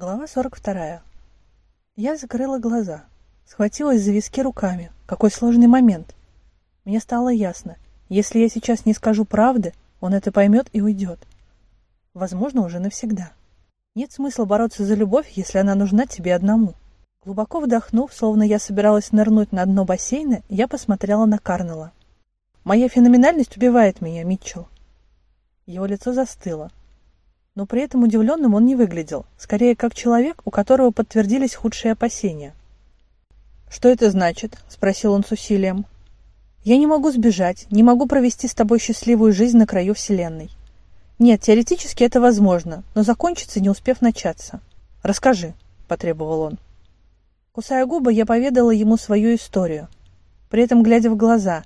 Глава 42. Я закрыла глаза, схватилась за виски руками. Какой сложный момент. Мне стало ясно, если я сейчас не скажу правды, он это поймет и уйдет. Возможно, уже навсегда. Нет смысла бороться за любовь, если она нужна тебе одному. Глубоко вдохнув, словно я собиралась нырнуть на дно бассейна, я посмотрела на Карнела. «Моя феноменальность убивает меня, Митчелл». Его лицо застыло, но при этом удивленным он не выглядел, скорее как человек, у которого подтвердились худшие опасения. «Что это значит?» – спросил он с усилием. «Я не могу сбежать, не могу провести с тобой счастливую жизнь на краю Вселенной. Нет, теоретически это возможно, но закончится, не успев начаться. Расскажи», – потребовал он. Кусая губы, я поведала ему свою историю, при этом глядя в глаза.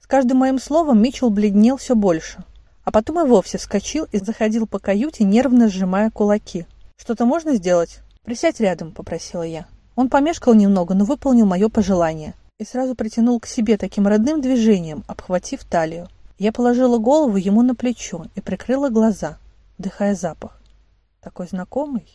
С каждым моим словом Митчелл бледнел все больше – а потом и вовсе вскочил и заходил по каюте, нервно сжимая кулаки. «Что-то можно сделать?» «Присядь рядом», — попросила я. Он помешкал немного, но выполнил мое пожелание и сразу притянул к себе таким родным движением, обхватив талию. Я положила голову ему на плечо и прикрыла глаза, вдыхая запах. Такой знакомый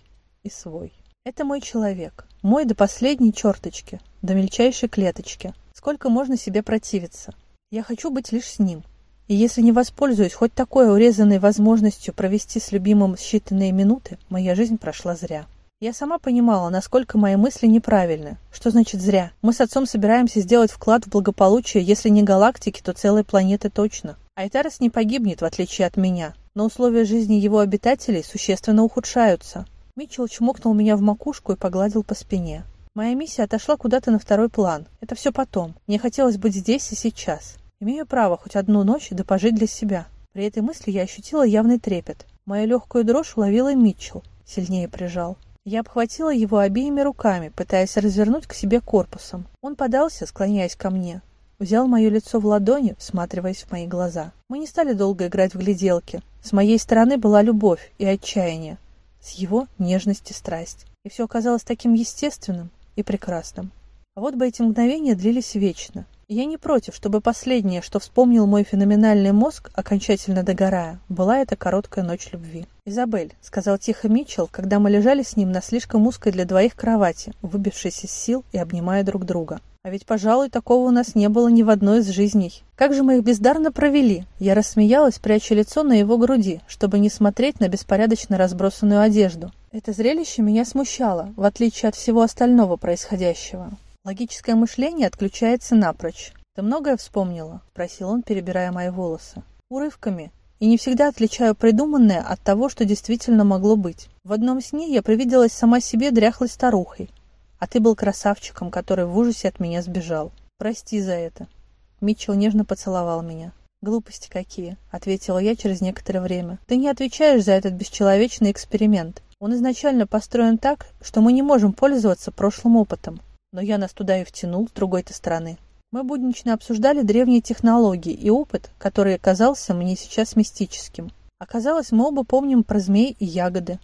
и свой. Это мой человек, мой до последней черточки, до мельчайшей клеточки. Сколько можно себе противиться? Я хочу быть лишь с ним, и если не воспользуюсь хоть такой урезанной возможностью провести с любимым считанные минуты, моя жизнь прошла зря. Я сама понимала, насколько мои мысли неправильны. Что значит зря? Мы с отцом собираемся сделать вклад в благополучие, если не галактики, то целой планеты точно. Айтарес не погибнет, в отличие от меня, но условия жизни его обитателей существенно ухудшаются. Митчелл чмокнул меня в макушку и погладил по спине. Моя миссия отошла куда-то на второй план. Это все потом. Мне хотелось быть здесь и сейчас. Имею право хоть одну ночь да пожить для себя. При этой мысли я ощутила явный трепет. Мою легкую дрожь уловила Митчелл, сильнее прижал. Я обхватила его обеими руками, пытаясь развернуть к себе корпусом. Он подался, склоняясь ко мне. Взял мое лицо в ладони, всматриваясь в мои глаза. Мы не стали долго играть в гляделки. С моей стороны была любовь и отчаяние. С его нежность и страсть. И все оказалось таким естественным и прекрасным. А вот бы эти мгновения длились вечно. Я не против, чтобы последнее, что вспомнил мой феноменальный мозг, окончательно догорая, была эта короткая ночь любви. «Изабель», — сказал тихо Митчелл, когда мы лежали с ним на слишком узкой для двоих кровати, выбившись из сил и обнимая друг друга. А ведь, пожалуй, такого у нас не было ни в одной из жизней. Как же мы их бездарно провели? Я рассмеялась, пряча лицо на его груди, чтобы не смотреть на беспорядочно разбросанную одежду. Это зрелище меня смущало, в отличие от всего остального происходящего. Логическое мышление отключается напрочь. «Ты многое вспомнила?» – спросил он, перебирая мои волосы. «Урывками. И не всегда отличаю придуманное от того, что действительно могло быть. В одном сне я привиделась сама себе дряхлой старухой, а ты был красавчиком, который в ужасе от меня сбежал. Прости за это». Митчелл нежно поцеловал меня. «Глупости какие», — ответила я через некоторое время. «Ты не отвечаешь за этот бесчеловечный эксперимент. Он изначально построен так, что мы не можем пользоваться прошлым опытом но я нас туда и втянул с другой-то стороны. Мы буднично обсуждали древние технологии и опыт, который оказался мне сейчас мистическим. Оказалось, мы оба помним про змей и ягоды.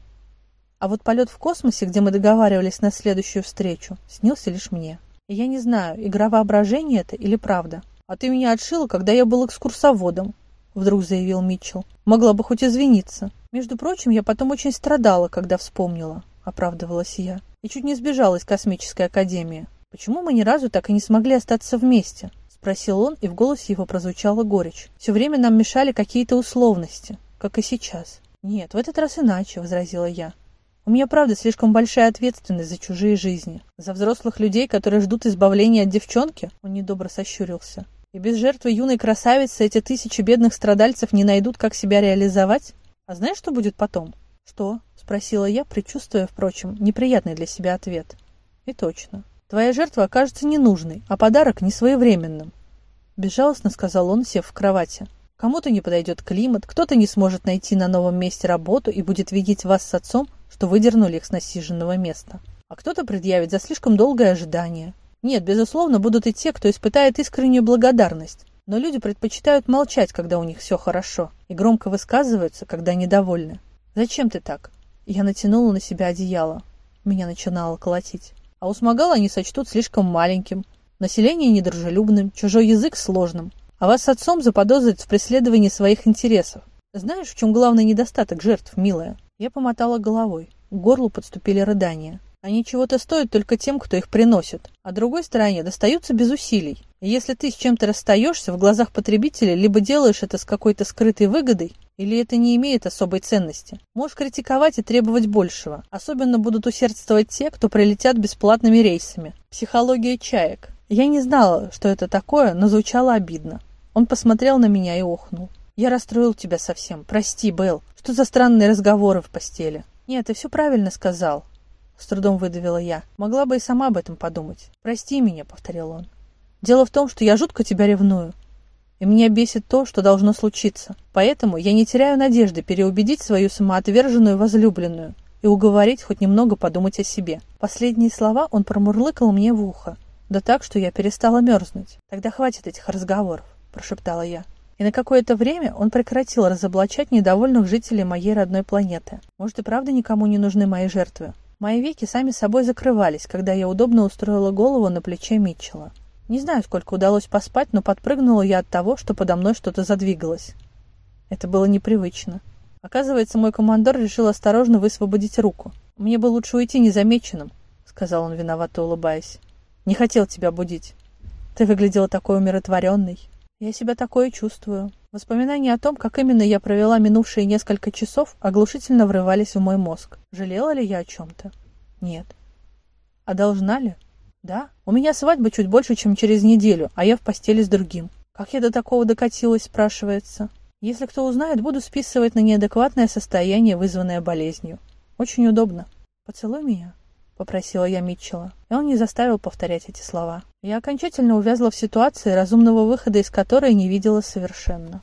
А вот полет в космосе, где мы договаривались на следующую встречу, снился лишь мне. И я не знаю, игра воображения это или правда. А ты меня отшила, когда я был экскурсоводом, вдруг заявил Митчелл. Могла бы хоть извиниться. Между прочим, я потом очень страдала, когда вспомнила, оправдывалась я и чуть не сбежал из космической академии. Почему мы ни разу так и не смогли остаться вместе? Спросил он, и в голосе его прозвучала горечь. Все время нам мешали какие-то условности, как и сейчас. Нет, в этот раз иначе, возразила я. У меня, правда, слишком большая ответственность за чужие жизни. За взрослых людей, которые ждут избавления от девчонки, он недобро сощурился. И без жертвы юной красавицы эти тысячи бедных страдальцев не найдут, как себя реализовать? А знаешь, что будет потом? Что? спросила я, предчувствуя, впрочем, неприятный для себя ответ. И точно. Твоя жертва окажется ненужной, а подарок несвоевременным. Безжалостно сказал он, сев в кровати. Кому-то не подойдет климат, кто-то не сможет найти на новом месте работу и будет видеть вас с отцом, что выдернули их с насиженного места. А кто-то предъявит за слишком долгое ожидание. Нет, безусловно, будут и те, кто испытает искреннюю благодарность. Но люди предпочитают молчать, когда у них все хорошо, и громко высказываются, когда недовольны. «Зачем ты так?» Я натянула на себя одеяло. Меня начинало колотить. А у Смогала они сочтут слишком маленьким, население недружелюбным, чужой язык сложным. А вас с отцом заподозрят в преследовании своих интересов. Знаешь, в чем главный недостаток жертв, милая? Я помотала головой. к горлу подступили рыдания. Они чего-то стоят только тем, кто их приносит, а другой стороне достаются без усилий. И если ты с чем-то расстаешься, в глазах потребителя либо делаешь это с какой-то скрытой выгодой, или это не имеет особой ценности. Можешь критиковать и требовать большего. Особенно будут усердствовать те, кто прилетят бесплатными рейсами. Психология чаек. Я не знала, что это такое, но звучало обидно. Он посмотрел на меня и охнул. «Я расстроил тебя совсем. Прости, Белл. Что за странные разговоры в постели?» «Нет, ты все правильно сказал. С трудом выдавила я. Могла бы и сама об этом подумать. «Прости меня», — повторил он. «Дело в том, что я жутко тебя ревную. И меня бесит то, что должно случиться. Поэтому я не теряю надежды переубедить свою самоотверженную возлюбленную и уговорить хоть немного подумать о себе». Последние слова он промурлыкал мне в ухо. Да так, что я перестала мерзнуть. «Тогда хватит этих разговоров», — прошептала я. И на какое-то время он прекратил разоблачать недовольных жителей моей родной планеты. Может и правда никому не нужны мои жертвы. Мои веки сами собой закрывались, когда я удобно устроила голову на плече Митчелла. Не знаю, сколько удалось поспать, но подпрыгнула я от того, что подо мной что-то задвигалось. Это было непривычно. Оказывается, мой командор решил осторожно высвободить руку. «Мне бы лучше уйти незамеченным», — сказал он, виновато улыбаясь. «Не хотел тебя будить. Ты выглядела такой умиротворенной». «Я себя такое чувствую». Воспоминания о том, как именно я провела минувшие несколько часов, оглушительно врывались в мой мозг. Жалела ли я о чем-то? Нет. А должна ли? Да. У меня свадьба чуть больше, чем через неделю, а я в постели с другим. Как я до такого докатилась, спрашивается. Если кто узнает, буду списывать на неадекватное состояние, вызванное болезнью. Очень удобно. Поцелуй меня. — попросила я Митчелла, и он не заставил повторять эти слова. Я окончательно увязла в ситуации, разумного выхода из которой не видела совершенно.